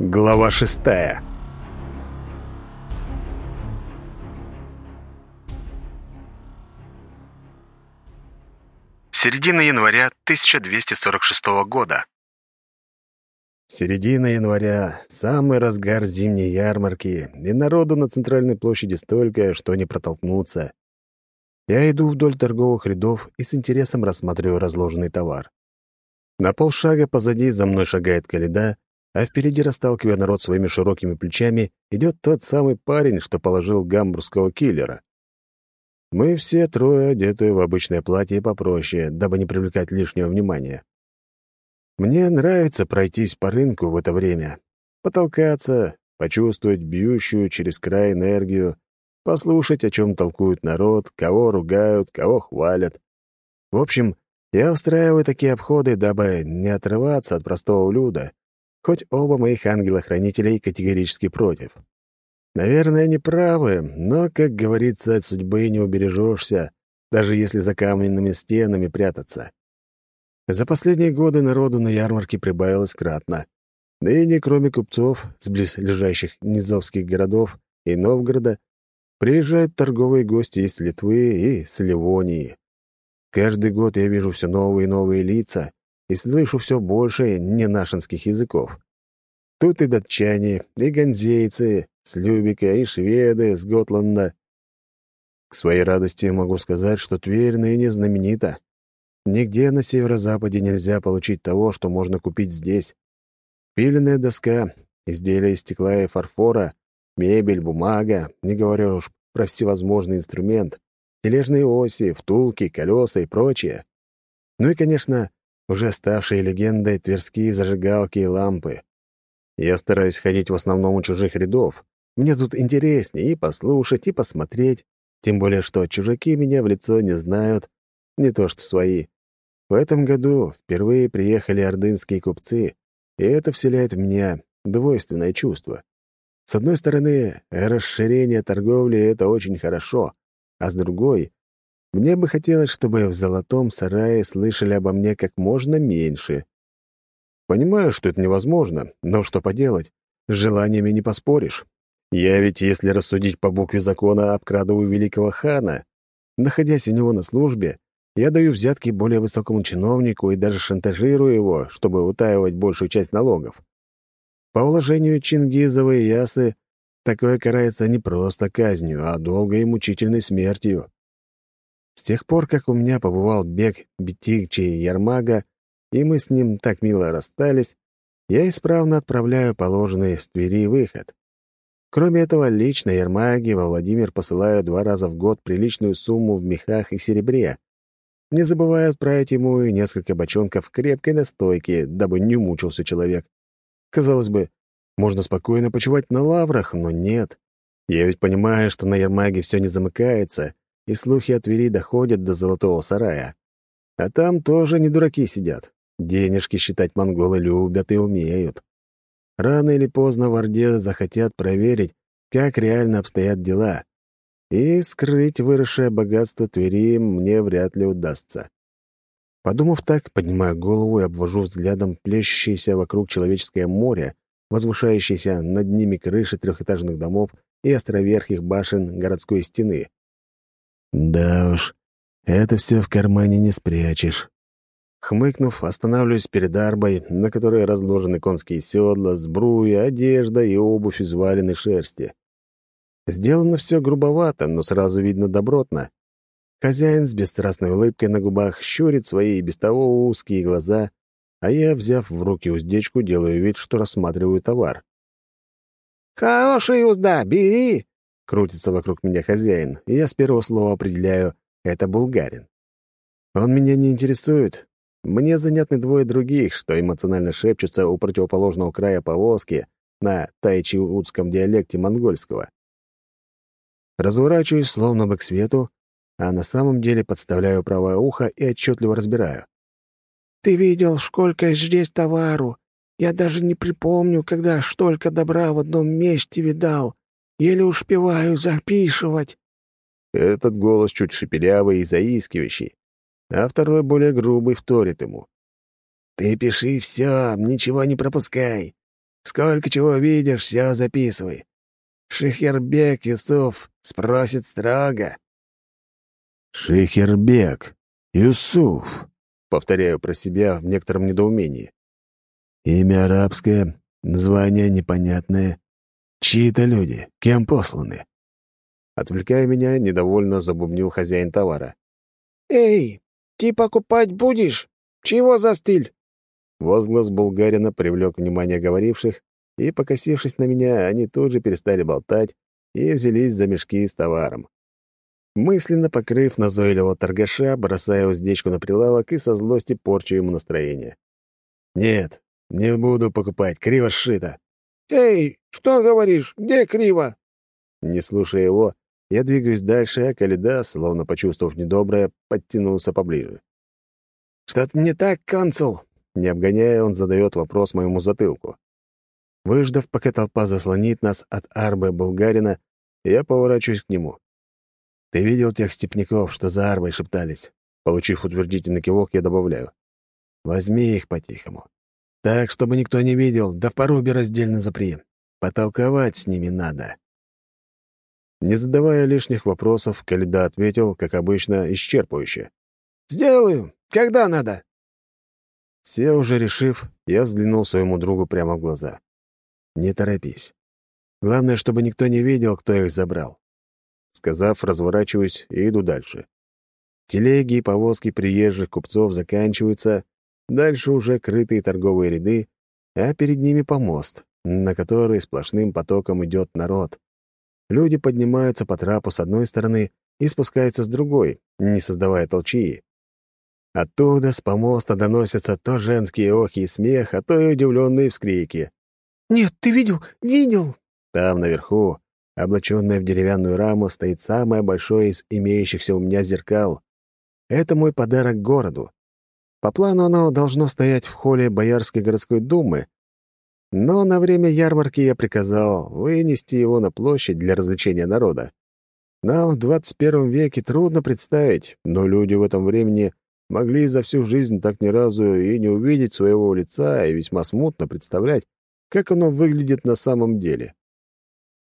Глава шестая Середина января 1246 года. Середина января, самый разгар зимней ярмарки, и народу на центральной площади столько, что не протолкнуться. Я иду вдоль торговых рядов и с интересом рассматриваю разложенный товар. На полшага позади за мной шагает Каледа, а впереди, расталкивая народ своими широкими плечами, идет тот самый парень, что положил гамбургского киллера. Мы все трое одеты в обычное платье попроще, дабы не привлекать лишнего внимания. Мне нравится пройтись по рынку в это время, потолкаться, почувствовать бьющую через край энергию, послушать, о чем толкует народ, кого ругают, кого хвалят. В общем, я устраиваю такие обходы, дабы не отрываться от простого люда, хоть оба моих ангела-хранителей категорически против. Наверное, они правы, но, как говорится, от судьбы не убережешься, даже если за каменными стенами прятаться. За последние годы народу на ярмарке прибавилось кратно. Да и не кроме купцов с близлежащих низовских городов и Новгорода приезжают торговые гости из Литвы и с Ливонии. Каждый год я вижу все новые и новые лица и слышу все больше ненашинских языков. Тут и датчане, и ганзейцы, с Любика, и шведы, с Готланда. К своей радости могу сказать, что Тверь ныне знаменита. Нигде на северо-западе нельзя получить того, что можно купить здесь. Пиленная доска, изделия из стекла и фарфора, мебель, бумага, не говоря уж про всевозможный инструмент, тележные оси, втулки, колеса и прочее. Ну и, конечно, уже ставшие легендой тверские зажигалки и лампы. Я стараюсь ходить в основном у чужих рядов. Мне тут интереснее и послушать, и посмотреть. Тем более, что чужаки меня в лицо не знают, не то что свои. В этом году впервые приехали ордынские купцы, и это вселяет в меня двойственное чувство. С одной стороны, расширение торговли — это очень хорошо, а с другой, мне бы хотелось, чтобы в золотом сарае слышали обо мне как можно меньше. Понимаю, что это невозможно, но что поделать? С желаниями не поспоришь. Я ведь, если рассудить по букве закона, обкрадываю великого хана. Находясь у него на службе, я даю взятки более высокому чиновнику и даже шантажирую его, чтобы утаивать большую часть налогов. По уложению Чингизова Ясы такое карается не просто казнью, а долгой и мучительной смертью. С тех пор, как у меня побывал бег Бетигчи и Ярмага, и мы с ним так мило расстались, я исправно отправляю положенный с Твери выход. Кроме этого, лично Ермаги во Владимир посылаю два раза в год приличную сумму в мехах и серебре. Не забывая отправить ему и несколько бочонков крепкой настойки, дабы не мучился человек. Казалось бы, можно спокойно почивать на лаврах, но нет. Я ведь понимаю, что на Ермаге все не замыкается, и слухи о Твери доходят до Золотого Сарая. А там тоже не дураки сидят. Денежки считать монголы любят и умеют. Рано или поздно в Орде захотят проверить, как реально обстоят дела. И скрыть выросшее богатство Твери мне вряд ли удастся. Подумав так, поднимаю голову и обвожу взглядом плещущееся вокруг человеческое море, возвышающееся над ними крыши трехэтажных домов и островерхих башен городской стены. Да уж, это все в кармане не спрячешь. Хмыкнув, останавливаюсь перед арбой, на которой разложены конские седла, сбруя, одежда и обувь из валеной шерсти. Сделано все грубовато, но сразу видно добротно. Хозяин с бесстрастной улыбкой на губах щурит свои и без того узкие глаза, а я, взяв в руки уздечку, делаю вид, что рассматриваю товар. «Хорошая узда, бери!» — крутится вокруг меня хозяин, и я с первого слова определяю — это булгарин. Он меня не интересует, мне занятны двое других, что эмоционально шепчутся у противоположного края повозки на тайчиутском диалекте монгольского. Разворачиваюсь словно бы к свету, а на самом деле подставляю правое ухо и отчетливо разбираю. «Ты видел, сколько здесь товару? Я даже не припомню, когда столько добра в одном месте видал. Еле успеваю записывать». Этот голос чуть шепелявый и заискивающий, а второй более грубый вторит ему. «Ты пиши все, ничего не пропускай. Сколько чего видишь, все записывай. Шихербек Юсуф спросит строго». «Шихербек Юсуф», — повторяю про себя в некотором недоумении. «Имя арабское, название непонятное. Чьи-то люди, кем посланы?» Отвлекая меня, недовольно забубнил хозяин товара. «Эй, ты покупать будешь? Чего застыль?» Возглас булгарина привлек внимание говоривших, и, покосившись на меня, они тут же перестали болтать и взялись за мешки с товаром. Мысленно покрыв назойливого торгаша, бросая уздечку на прилавок и со злости порчу ему настроение. «Нет, не буду покупать, криво сшито». «Эй, что говоришь? Где криво?» Не слушая его, я двигаюсь дальше, а Каледа, словно почувствовав недоброе, подтянулся поближе. «Что-то не так, консул?» Не обгоняя, он задает вопрос моему затылку. Выждав, пока толпа заслонит нас от арбы Булгарина, я поворачиваюсь к нему. «Ты видел тех степняков, что за арбой шептались?» Получив утвердительный кивок, я добавляю. «Возьми их по-тихому. Так, чтобы никто не видел, да в порубе раздельно запри. Потолковать с ними надо». Не задавая лишних вопросов, Каледа ответил, как обычно, исчерпывающе. «Сделаю. Когда надо?» Все уже решив, я взглянул своему другу прямо в глаза. «Не торопись. Главное, чтобы никто не видел, кто их забрал». Сказав, разворачиваюсь и иду дальше. Телеги и повозки приезжих купцов заканчиваются, дальше уже крытые торговые ряды, а перед ними помост, на который сплошным потоком идет народ. Люди поднимаются по трапу с одной стороны и спускаются с другой, не создавая толчии. Оттуда, с помоста, доносятся то женские охи и смех, а то и удивленные вскрики. «Нет, ты видел? Видел!» Там, наверху, облаченная в деревянную раму, стоит самое большое из имеющихся у меня зеркал. Это мой подарок городу. По плану оно должно стоять в холле Боярской городской думы, но на время ярмарки я приказал вынести его на площадь для развлечения народа. Нам в 21 веке трудно представить, но люди в этом времени могли за всю жизнь так ни разу и не увидеть своего лица и весьма смутно представлять, как оно выглядит на самом деле.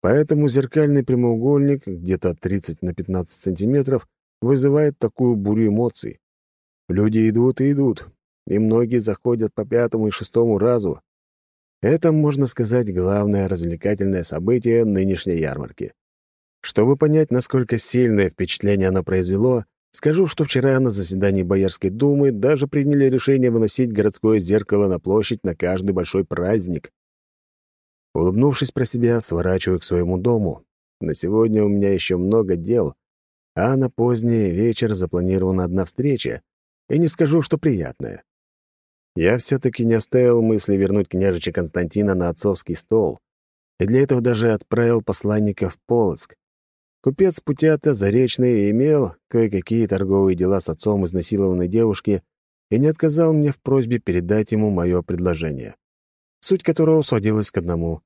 Поэтому зеркальный прямоугольник, где-то 30 на 15 сантиметров, вызывает такую бурю эмоций. Люди идут и идут, и многие заходят по пятому и шестому разу, это, можно сказать, главное развлекательное событие нынешней ярмарки. Чтобы понять, насколько сильное впечатление оно произвело, скажу, что вчера на заседании Боярской думы даже приняли решение выносить городское зеркало на площадь на каждый большой праздник. Улыбнувшись про себя, сворачиваю к своему дому. На сегодня у меня еще много дел, а на поздний вечер запланирована одна встреча, и не скажу, что приятная я все-таки не оставил мысли вернуть княжича Константина на отцовский стол, и для этого даже отправил посланника в Полоцк. Купец Путята Заречный имел кое-какие торговые дела с отцом изнасилованной девушки и не отказал мне в просьбе передать ему мое предложение, суть которого сводилась к одному.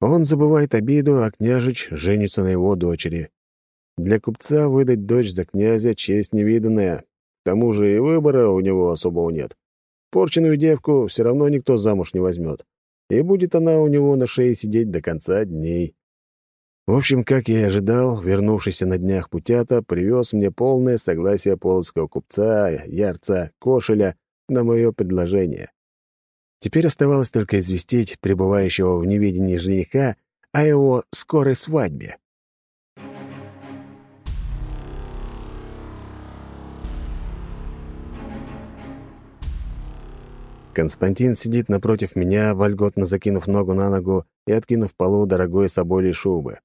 Он забывает обиду, а княжич женится на его дочери. Для купца выдать дочь за князя — честь невиданная. К тому же и выбора у него особого нет. Порченную девку все равно никто замуж не возьмет, и будет она у него на шее сидеть до конца дней. В общем, как я и ожидал, вернувшийся на днях путята привез мне полное согласие полоцкого купца, ярца, кошеля на мое предложение. Теперь оставалось только известить пребывающего в неведении жениха о его скорой свадьбе. Константин сидит напротив меня, вольготно закинув ногу на ногу и откинув полу дорогой соболей шубы.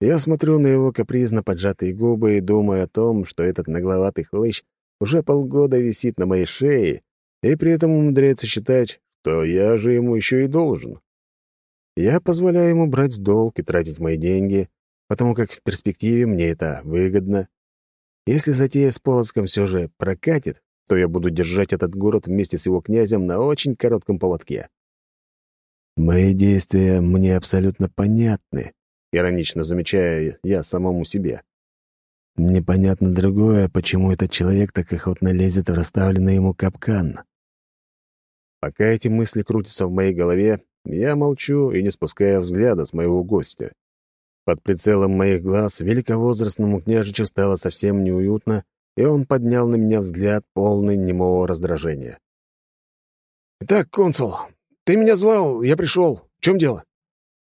Я смотрю на его капризно поджатые губы и думаю о том, что этот нагловатый хлыщ уже полгода висит на моей шее и при этом умудряется считать, что я же ему еще и должен. Я позволяю ему брать долг и тратить мои деньги, потому как в перспективе мне это выгодно. Если затея с Полоцком все же прокатит, то я буду держать этот город вместе с его князем на очень коротком поводке. «Мои действия мне абсолютно понятны», — иронично замечаю я самому себе. Непонятно другое, почему этот человек так охотно лезет в расставленный ему капкан. Пока эти мысли крутятся в моей голове, Я молчу и не спуская взгляда с моего гостя. Под прицелом моих глаз великовозрастному княжичу стало совсем неуютно, и он поднял на меня взгляд, полный немого раздражения. «Итак, консул, ты меня звал, я пришел. В чем дело?»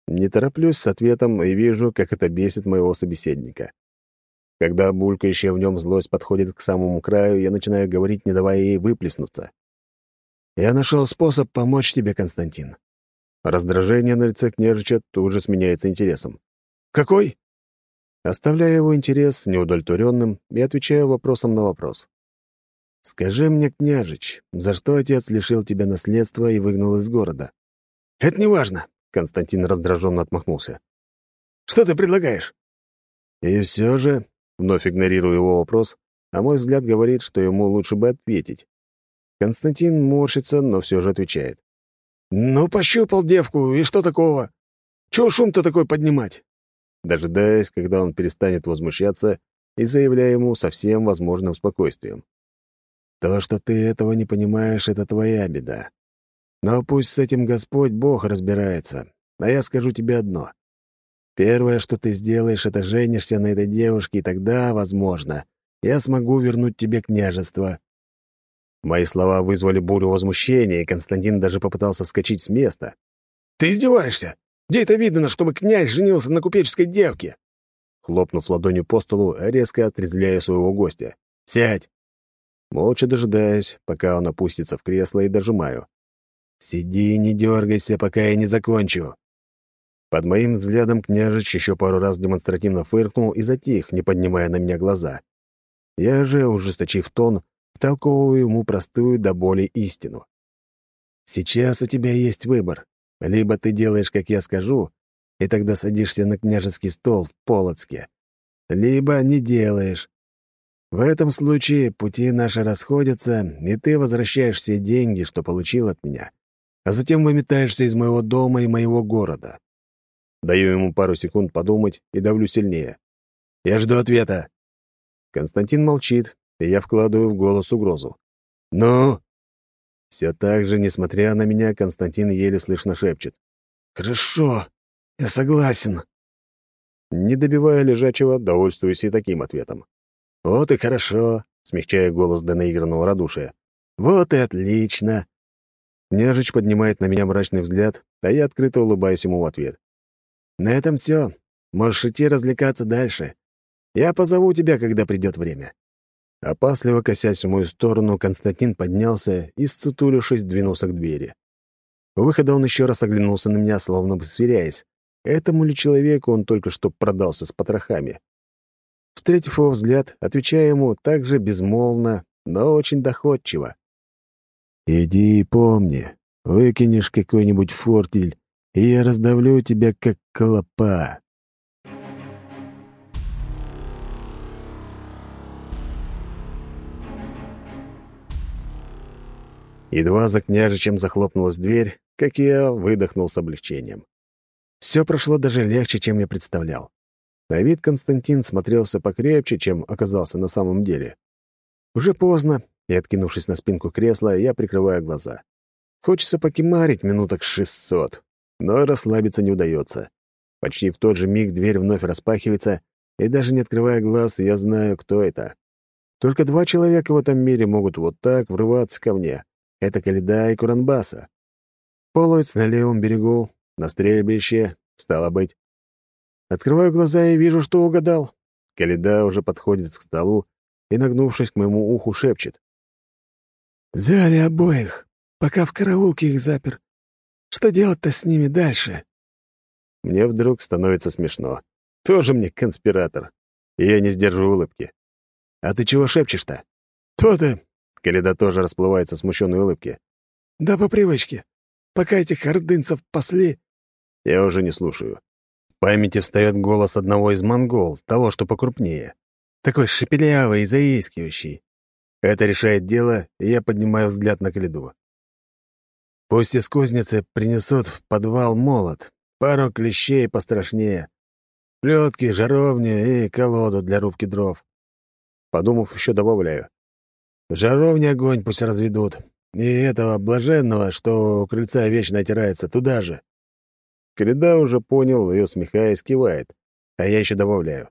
Не тороплюсь с ответом и вижу, как это бесит моего собеседника. Когда булькающая в нем злость подходит к самому краю, я начинаю говорить, не давая ей выплеснуться. «Я нашел способ помочь тебе, Константин». Раздражение на лице княжича тут же сменяется интересом. «Какой?» Оставляю его интерес неудовлетворенным и отвечаю вопросом на вопрос. «Скажи мне, княжич, за что отец лишил тебя наследства и выгнал из города?» «Это не важно», — Константин раздраженно отмахнулся. «Что ты предлагаешь?» «И все же, Вновь игнорирую его вопрос, а мой взгляд говорит, что ему лучше бы ответить. Константин морщится, но все же отвечает. «Ну, пощупал девку, и что такого? Чего шум-то такой поднимать?» Дожидаясь, когда он перестанет возмущаться, и заявляя ему со всем возможным спокойствием. «То, что ты этого не понимаешь, — это твоя беда. Но пусть с этим Господь Бог разбирается, а я скажу тебе одно. Первое, что ты сделаешь, это женишься на этой девушке, и тогда, возможно, я смогу вернуть тебе княжество». Мои слова вызвали бурю возмущения, и Константин даже попытался вскочить с места. «Ты издеваешься? Где это видно, чтобы князь женился на купеческой девке?» Хлопнув ладонью по столу, резко отрезвляя своего гостя. «Сядь!» Молча дожидаюсь, пока он опустится в кресло, и дожимаю. «Сиди и не дергайся, пока я не закончу!» Под моим взглядом княжич еще пару раз демонстративно фыркнул и затих, не поднимая на меня глаза. Я же, ужесточив тон, втолковываю ему простую до боли истину. «Сейчас у тебя есть выбор. Либо ты делаешь, как я скажу, и тогда садишься на княжеский стол в Полоцке, либо не делаешь. В этом случае пути наши расходятся, и ты возвращаешь все деньги, что получил от меня, а затем выметаешься из моего дома и моего города. Даю ему пару секунд подумать и давлю сильнее. «Я жду ответа». Константин молчит, и я вкладываю в голос угрозу. «Ну?» Все так же, несмотря на меня, Константин еле слышно шепчет. «Хорошо, я согласен». Не добивая лежачего, довольствуюсь и таким ответом. «Вот и хорошо», — смягчая голос до наигранного радушия. «Вот и отлично». Княжич поднимает на меня мрачный взгляд, а я открыто улыбаюсь ему в ответ. На этом все. Можешь идти развлекаться дальше. Я позову тебя, когда придет время». Опасливо косясь в мою сторону, Константин поднялся и, ссутулившись, двинулся к двери. У выхода он еще раз оглянулся на меня, словно бы сверяясь, этому ли человеку он только что продался с потрохами. Встретив его взгляд, отвечая ему также безмолвно, но очень доходчиво. «Иди и помни, выкинешь какой-нибудь фортель и я раздавлю тебя, как клопа». Едва за княжичем захлопнулась дверь, как я выдохнул с облегчением. Все прошло даже легче, чем я представлял. На вид Константин смотрелся покрепче, чем оказался на самом деле. Уже поздно, и, откинувшись на спинку кресла, я прикрываю глаза. Хочется покемарить минуток шестьсот, но расслабиться не удается. Почти в тот же миг дверь вновь распахивается, и даже не открывая глаз, я знаю, кто это. Только два человека в этом мире могут вот так врываться ко мне. Это Каледа и Куранбаса. Половец на левом берегу, на стрельбище, стало быть. Открываю глаза и вижу, что угадал. Каледа уже подходит к столу и, нагнувшись к моему уху, шепчет. «Взяли обоих, пока в караулке их запер. Что делать-то с ними дальше?» Мне вдруг становится смешно. Тоже мне конспиратор. И я не сдерживаю улыбки. «А ты чего шепчешь-то?» «То-то!» Каледа тоже расплывается в смущенной улыбке. «Да по привычке. Пока этих ордынцев пасли...» Я уже не слушаю. В памяти встает голос одного из монгол, того, что покрупнее. Такой шепелявый и заискивающий. Это решает дело, и я поднимаю взгляд на Каледу. Пусть из кузницы принесут в подвал молот, пару клещей пострашнее, плетки, жаровню и колоду для рубки дров. Подумав, еще добавляю. В жаровне огонь пусть разведут. И этого блаженного, что у крыльца вечно отирается, туда же. Коляда уже понял и, усмехаясь, кивает, а я еще добавляю.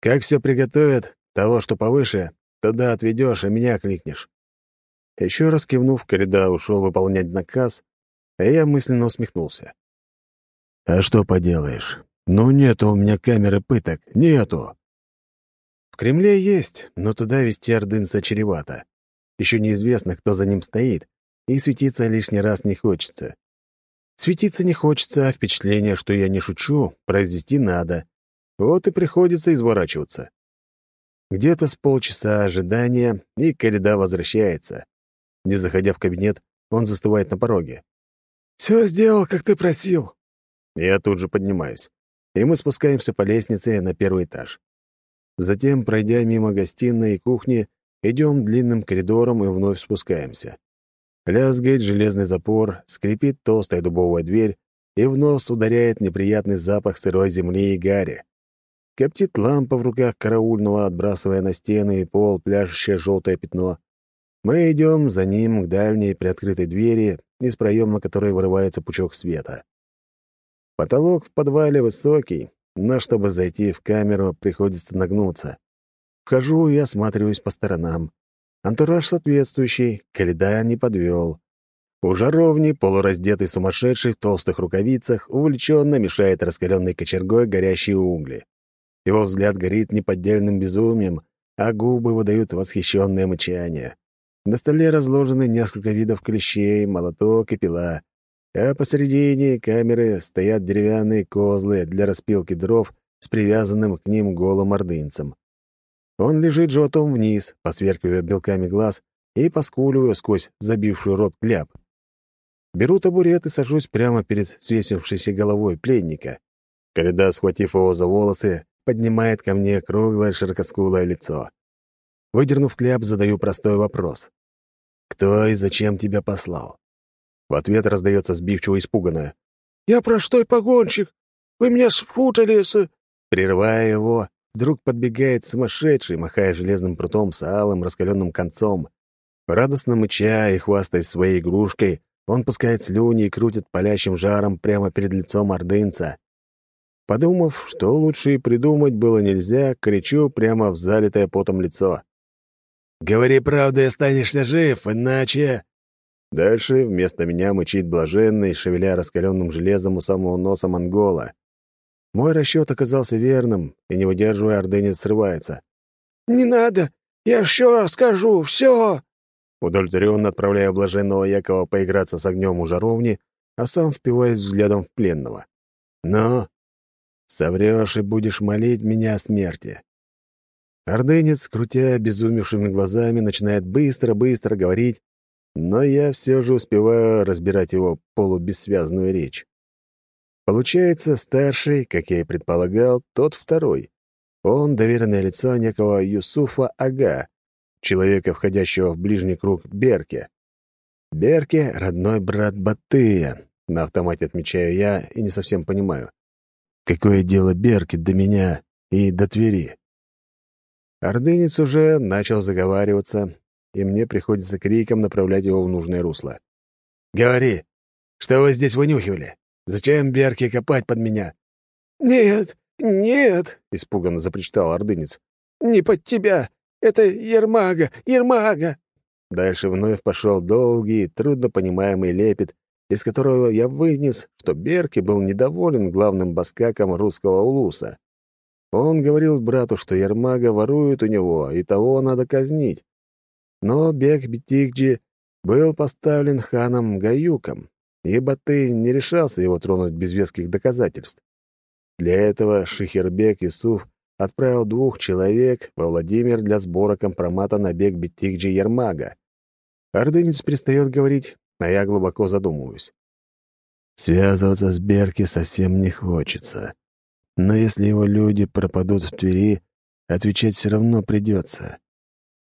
«Как все приготовят, того, что повыше, туда отведешь, а меня кликнешь». Еще раз кивнув, Коляда ушел выполнять наказ, а я мысленно усмехнулся. «А что поделаешь? Ну, нету у меня камеры пыток, нету!» В Кремле есть, но туда вести ордынца чревато. Еще неизвестно, кто за ним стоит, и светиться лишний раз не хочется. Светиться не хочется, а впечатление, что я не шучу, произвести надо. Вот и приходится изворачиваться. Где-то с полчаса ожидания, и Коляда возвращается. Не заходя в кабинет, он застывает на пороге. «Все сделал, как ты просил». Я тут же поднимаюсь, и мы спускаемся по лестнице на первый этаж. Затем, пройдя мимо гостиной и кухни, идем длинным коридором и вновь спускаемся. Лязгает железный запор, скрипит толстая дубовая дверь, и в нос ударяет неприятный запах сырой земли и гари. Коптит лампа в руках караульного, отбрасывая на стены и пол пляшущее желтое пятно. Мы идем за ним к дальней приоткрытой двери, из проема которой вырывается пучок света. Потолок в подвале высокий, но чтобы зайти в камеру, приходится нагнуться. Вхожу и осматриваюсь по сторонам. Антураж соответствующий, коляда не подвел. У жаровни полураздетый сумасшедший в толстых рукавицах увлеченно мешает раскаленной кочергой горящие угли. Его взгляд горит неподдельным безумием, а губы выдают восхищенное мычание. На столе разложены несколько видов клещей, молоток и пила, а посередине камеры стоят деревянные козлы для распилки дров с привязанным к ним голым ордынцем. Он лежит животом вниз, посверкивая белками глаз и поскуливая сквозь забившую рот кляп. Беру табурет и сажусь прямо перед свесившейся головой пленника. Коляда, схватив его за волосы, поднимает ко мне круглое широкоскулое лицо. Выдернув кляп, задаю простой вопрос. «Кто и зачем тебя послал?» В ответ раздается сбивчиво испуганное. «Я простой погонщик. Вы меня спутали с...» Прерывая его, вдруг подбегает сумасшедший, махая железным прутом с алым раскаленным концом. Радостно мыча и хвастаясь своей игрушкой, он пускает слюни и крутит палящим жаром прямо перед лицом ордынца. Подумав, что лучше и придумать было нельзя, кричу прямо в залитое потом лицо. «Говори правду и останешься жив, иначе...» Дальше вместо меня мычит блаженный, шевеля раскаленным железом у самого носа монгола. Мой расчет оказался верным, и, не выдерживая, ордынец срывается. «Не надо! Я все скажу, все!» Удовлетворенно отправляю блаженного Якова поиграться с огнем у жаровни, а сам впиваюсь взглядом в пленного. «Но соврешь и будешь молить меня о смерти». Ордынец, крутя обезумевшими глазами, начинает быстро-быстро говорить, но я все же успеваю разбирать его полубессвязную речь. Получается, старший, как я и предполагал, тот второй. Он — доверенное лицо некого Юсуфа Ага, человека, входящего в ближний круг Берке. Берке — родной брат Батыя, на автомате отмечаю я и не совсем понимаю. Какое дело Берке до меня и до Твери? Ордынец уже начал заговариваться, и мне приходится криком направлять его в нужное русло. «Говори, что вы здесь вынюхивали?» Зачем Берке копать под меня?» «Нет, нет!» — испуганно запричитал ордынец. «Не под тебя! Это Ермага! Ермага!» Дальше вновь пошел долгий, труднопонимаемый лепет, из которого я вынес, что Берки был недоволен главным баскаком русского улуса. Он говорил брату, что Ермага ворует у него, и того надо казнить. Но Бек Бетикджи был поставлен ханом Гаюком, ибо ты не решался его тронуть без веских доказательств. Для этого Шихербек Юсуф отправил двух человек во Владимир для сбора компромата на бег Бетикджи Ермага. Ордынец перестает говорить, а я глубоко задумываюсь. Связываться с Берки совсем не хочется. Но если его люди пропадут в Твери, отвечать все равно придется.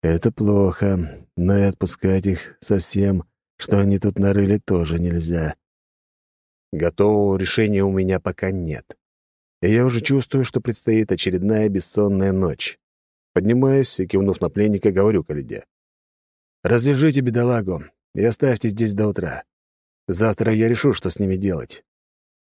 Это плохо, но и отпускать их совсем что они тут нарыли, тоже нельзя. Готового решения у меня пока нет. И я уже чувствую, что предстоит очередная бессонная ночь. Поднимаюсь и, кивнув на пленника, говорю Калиде. «Развяжите бедолагу и оставьте здесь до утра. Завтра я решу, что с ними делать.